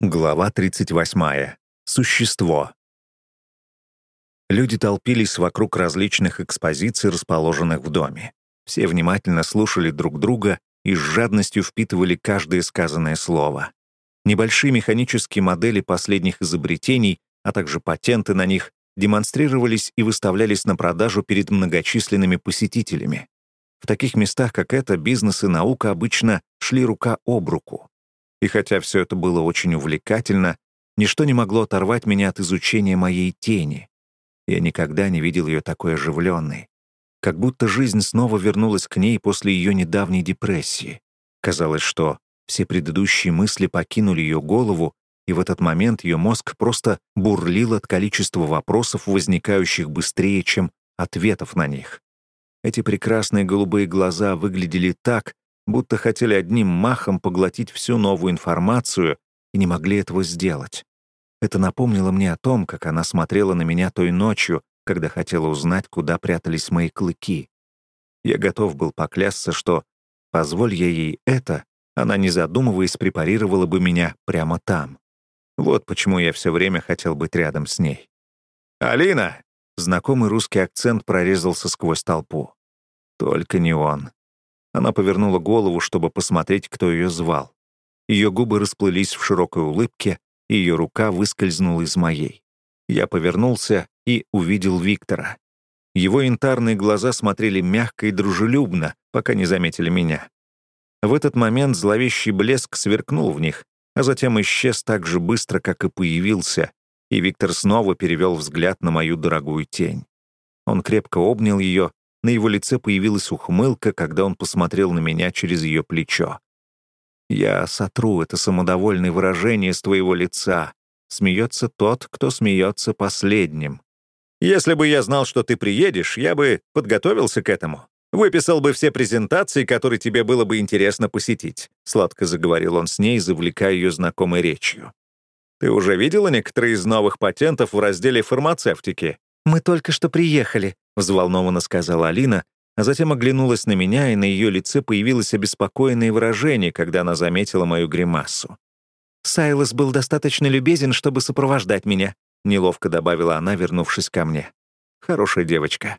Глава 38. Существо. Люди толпились вокруг различных экспозиций, расположенных в доме. Все внимательно слушали друг друга и с жадностью впитывали каждое сказанное слово. Небольшие механические модели последних изобретений, а также патенты на них, демонстрировались и выставлялись на продажу перед многочисленными посетителями. В таких местах, как это, бизнес и наука обычно шли рука об руку. И хотя все это было очень увлекательно, ничто не могло оторвать меня от изучения моей тени. Я никогда не видел ее такой оживленной. Как будто жизнь снова вернулась к ней после ее недавней депрессии. Казалось, что все предыдущие мысли покинули ее голову, и в этот момент ее мозг просто бурлил от количества вопросов, возникающих быстрее, чем ответов на них. Эти прекрасные голубые глаза выглядели так, будто хотели одним махом поглотить всю новую информацию и не могли этого сделать. Это напомнило мне о том, как она смотрела на меня той ночью, когда хотела узнать, куда прятались мои клыки. Я готов был поклясться, что, позволь я ей это, она, не задумываясь, препарировала бы меня прямо там. Вот почему я все время хотел быть рядом с ней. «Алина!» — знакомый русский акцент прорезался сквозь толпу. Только не он. Она повернула голову, чтобы посмотреть, кто ее звал. Ее губы расплылись в широкой улыбке, и ее рука выскользнула из моей. Я повернулся и увидел Виктора. Его янтарные глаза смотрели мягко и дружелюбно, пока не заметили меня. В этот момент зловещий блеск сверкнул в них, а затем исчез так же быстро, как и появился, и Виктор снова перевел взгляд на мою дорогую тень. Он крепко обнял ее, на его лице появилась ухмылка, когда он посмотрел на меня через ее плечо. «Я сотру это самодовольное выражение с твоего лица. Смеется тот, кто смеется последним. Если бы я знал, что ты приедешь, я бы подготовился к этому. Выписал бы все презентации, которые тебе было бы интересно посетить», — сладко заговорил он с ней, завлекая ее знакомой речью. «Ты уже видела некоторые из новых патентов в разделе фармацевтики?» «Мы только что приехали», взволнованно сказала Алина, а затем оглянулась на меня, и на ее лице появилось обеспокоенное выражение, когда она заметила мою гримасу. «Сайлос был достаточно любезен, чтобы сопровождать меня», — неловко добавила она, вернувшись ко мне. «Хорошая девочка.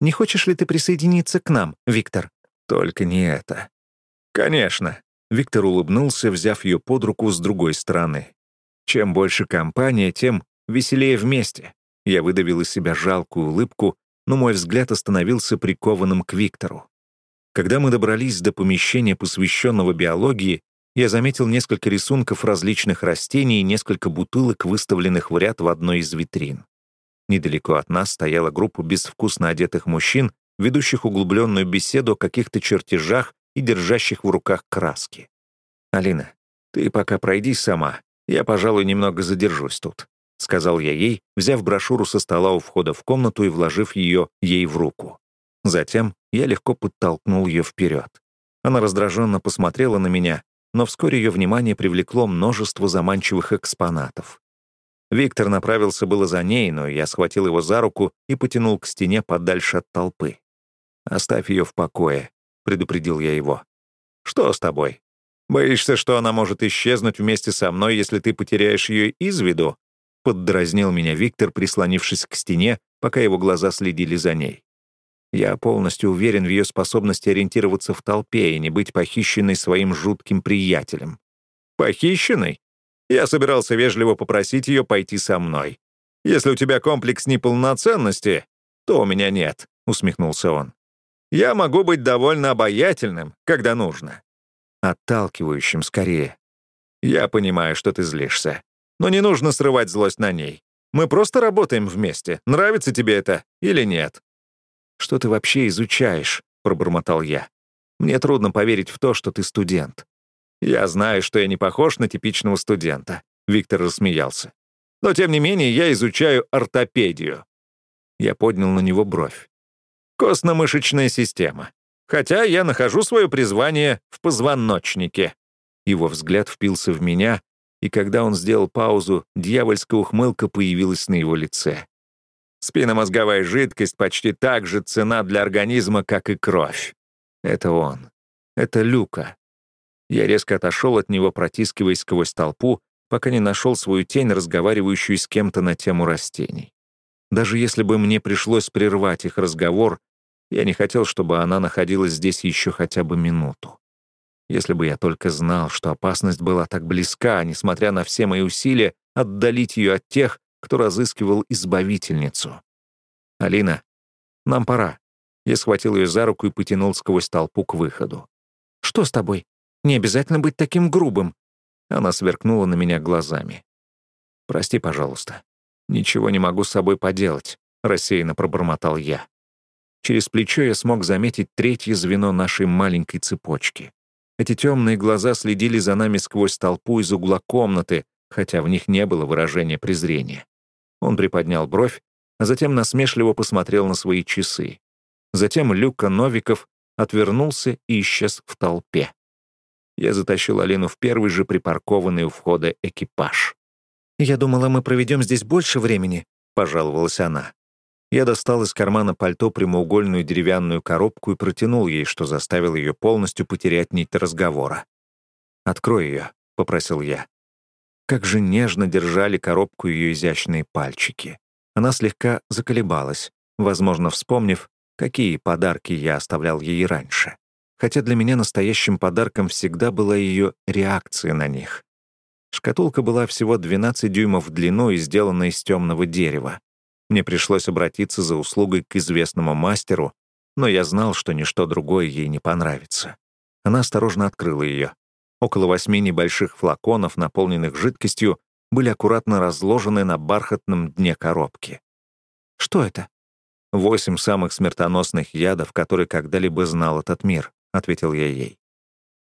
Не хочешь ли ты присоединиться к нам, Виктор?» «Только не это». «Конечно». Виктор улыбнулся, взяв ее под руку с другой стороны. «Чем больше компания, тем веселее вместе». Я выдавил из себя жалкую улыбку, но мой взгляд остановился прикованным к Виктору. Когда мы добрались до помещения, посвященного биологии, я заметил несколько рисунков различных растений и несколько бутылок, выставленных в ряд в одной из витрин. Недалеко от нас стояла группа безвкусно одетых мужчин, ведущих углубленную беседу о каких-то чертежах и держащих в руках краски. «Алина, ты пока пройди сама. Я, пожалуй, немного задержусь тут. — сказал я ей, взяв брошюру со стола у входа в комнату и вложив ее ей в руку. Затем я легко подтолкнул ее вперед. Она раздраженно посмотрела на меня, но вскоре ее внимание привлекло множество заманчивых экспонатов. Виктор направился было за ней, но я схватил его за руку и потянул к стене подальше от толпы. «Оставь ее в покое», — предупредил я его. «Что с тобой? Боишься, что она может исчезнуть вместе со мной, если ты потеряешь ее из виду?» Поддразнил меня Виктор, прислонившись к стене, пока его глаза следили за ней. Я полностью уверен в ее способности ориентироваться в толпе и не быть похищенной своим жутким приятелем. Похищенной? Я собирался вежливо попросить ее пойти со мной. Если у тебя комплекс неполноценности, то у меня нет, усмехнулся он. Я могу быть довольно обаятельным, когда нужно. Отталкивающим скорее. Я понимаю, что ты злишься. Но не нужно срывать злость на ней. Мы просто работаем вместе. Нравится тебе это или нет?» «Что ты вообще изучаешь?» — пробормотал я. «Мне трудно поверить в то, что ты студент». «Я знаю, что я не похож на типичного студента», — Виктор рассмеялся. «Но, тем не менее, я изучаю ортопедию». Я поднял на него бровь. «Костно-мышечная система. Хотя я нахожу свое призвание в позвоночнике». Его взгляд впился в меня, и когда он сделал паузу, дьявольская ухмылка появилась на его лице. Спинномозговая жидкость почти так же цена для организма, как и кровь. Это он. Это Люка. Я резко отошел от него, протискиваясь сквозь толпу, пока не нашел свою тень, разговаривающую с кем-то на тему растений. Даже если бы мне пришлось прервать их разговор, я не хотел, чтобы она находилась здесь еще хотя бы минуту. Если бы я только знал, что опасность была так близка, несмотря на все мои усилия, отдалить ее от тех, кто разыскивал избавительницу. «Алина, нам пора». Я схватил ее за руку и потянул сквозь толпу к выходу. «Что с тобой? Не обязательно быть таким грубым». Она сверкнула на меня глазами. «Прости, пожалуйста. Ничего не могу с собой поделать», — рассеянно пробормотал я. Через плечо я смог заметить третье звено нашей маленькой цепочки. Эти темные глаза следили за нами сквозь толпу из угла комнаты, хотя в них не было выражения презрения. Он приподнял бровь, а затем насмешливо посмотрел на свои часы. Затем Люка Новиков отвернулся и исчез в толпе. Я затащил Алину в первый же припаркованный у входа экипаж. «Я думала, мы проведем здесь больше времени», — пожаловалась она. Я достал из кармана пальто прямоугольную деревянную коробку и протянул ей, что заставил ее полностью потерять нить разговора. «Открой ее», — попросил я. Как же нежно держали коробку ее изящные пальчики. Она слегка заколебалась, возможно, вспомнив, какие подарки я оставлял ей раньше. Хотя для меня настоящим подарком всегда была ее реакция на них. Шкатулка была всего 12 дюймов в длину и сделана из темного дерева. Мне пришлось обратиться за услугой к известному мастеру, но я знал, что ничто другое ей не понравится. Она осторожно открыла ее. Около восьми небольших флаконов, наполненных жидкостью, были аккуратно разложены на бархатном дне коробки. «Что это?» «Восемь самых смертоносных ядов, которые когда-либо знал этот мир», — ответил я ей.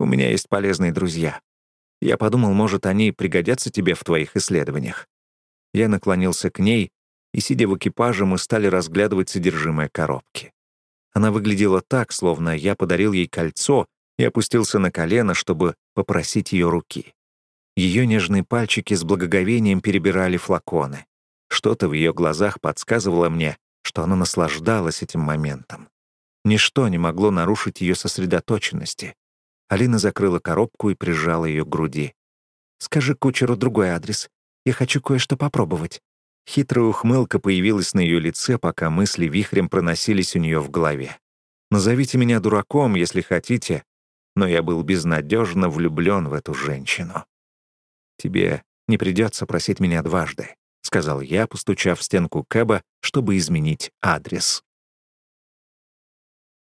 «У меня есть полезные друзья. Я подумал, может, они пригодятся тебе в твоих исследованиях». Я наклонился к ней и, сидя в экипаже, мы стали разглядывать содержимое коробки. Она выглядела так, словно я подарил ей кольцо и опустился на колено, чтобы попросить ее руки. Ее нежные пальчики с благоговением перебирали флаконы. Что-то в ее глазах подсказывало мне, что она наслаждалась этим моментом. Ничто не могло нарушить ее сосредоточенности. Алина закрыла коробку и прижала ее к груди. «Скажи кучеру другой адрес. Я хочу кое-что попробовать. Хитрая ухмылка появилась на ее лице, пока мысли вихрем проносились у нее в голове. «Назовите меня дураком, если хотите, но я был безнадежно влюблен в эту женщину». «Тебе не придется просить меня дважды», — сказал я, постучав в стенку Кэба, чтобы изменить адрес.